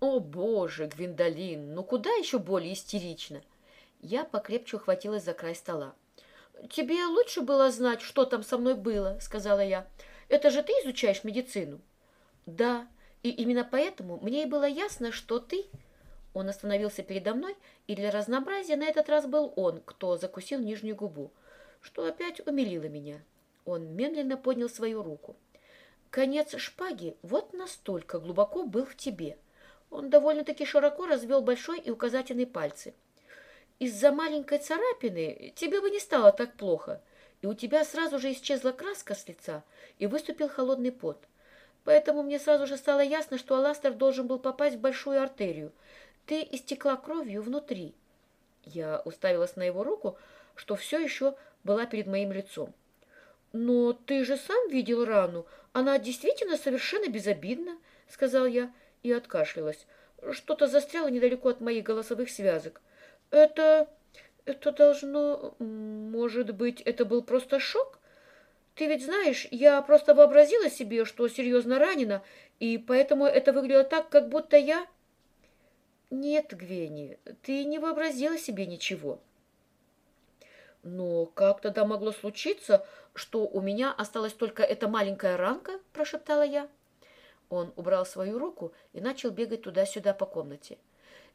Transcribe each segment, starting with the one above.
О, боже, Гвиндолин, ну куда еще более истерично? Я покрепче ухватилась за край стола. «Тебе лучше было знать, что там со мной было», — сказала я. «Это же ты изучаешь медицину?» «Да, и именно поэтому мне и было ясно, что ты...» Он остановился передо мной, и для разнообразия на этот раз был он, кто закусил нижнюю губу, что опять умилило меня. Он медленно поднял свою руку. «Конец шпаги вот настолько глубоко был в тебе». Он довольно-таки широко развел большой и указательный пальцы. «Из-за маленькой царапины тебе бы не стало так плохо, и у тебя сразу же исчезла краска с лица, и выступил холодный пот. Поэтому мне сразу же стало ясно, что Аластер должен был попасть в большую артерию. Ты истекла кровью внутри». Я уставилась на его руку, что все еще была перед моим лицом. «Но ты же сам видел рану. Она действительно совершенно безобидна», — сказал я и откашлялась. Что-то застряло недалеко от моих голосовых связок. «Это... это должно... может быть, это был просто шок? Ты ведь знаешь, я просто вообразила себе, что серьезно ранена, и поэтому это выглядело так, как будто я...» «Нет, Гвенни, ты не вообразила себе ничего». «Но как тогда могло случиться, что у меня осталась только эта маленькая ранка?» – прошептала я. Он убрал свою руку и начал бегать туда-сюда по комнате.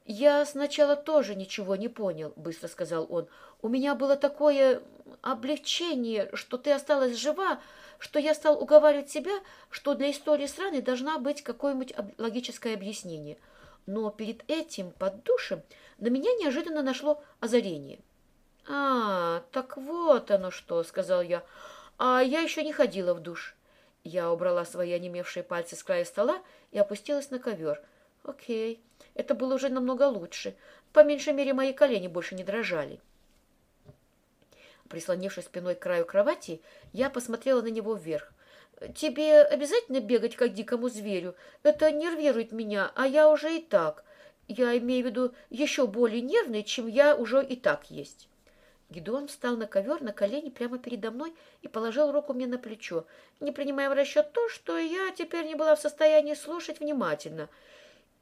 «Я сначала тоже ничего не понял», — быстро сказал он. «У меня было такое облегчение, что ты осталась жива, что я стал уговаривать себя, что для истории с раной должна быть какое-нибудь логическое объяснение. Но перед этим, под душем, на меня неожиданно нашло озарение». «А, так вот оно что», — сказал я. «А я еще не ходила в душ». Я убрала свои онемевшие пальцы с края стола и опустилась на ковер. Окей, это было уже намного лучше. По меньшей мере, мои колени больше не дрожали. Прислонившись спиной к краю кровати, я посмотрела на него вверх. «Тебе обязательно бегать, как дикому зверю? Это нервирует меня, а я уже и так. Я имею в виду еще более нервный, чем я уже и так есть». Гедеон встал на ковер на колени прямо передо мной и положил руку мне на плечо, не принимая в расчет то, что я теперь не была в состоянии слушать внимательно.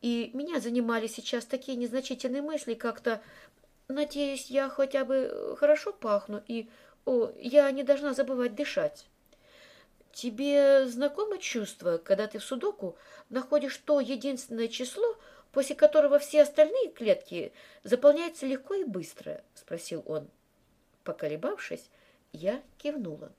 И меня занимали сейчас такие незначительные мысли, как-то «надеюсь, я хотя бы хорошо пахну» и «о, я не должна забывать дышать». Тебе знакомо чувство, когда ты в судоку находишь то единственное число, после которого все остальные клетки заполняются легко и быстро? — спросил он. Поколебавшись, я кивнула.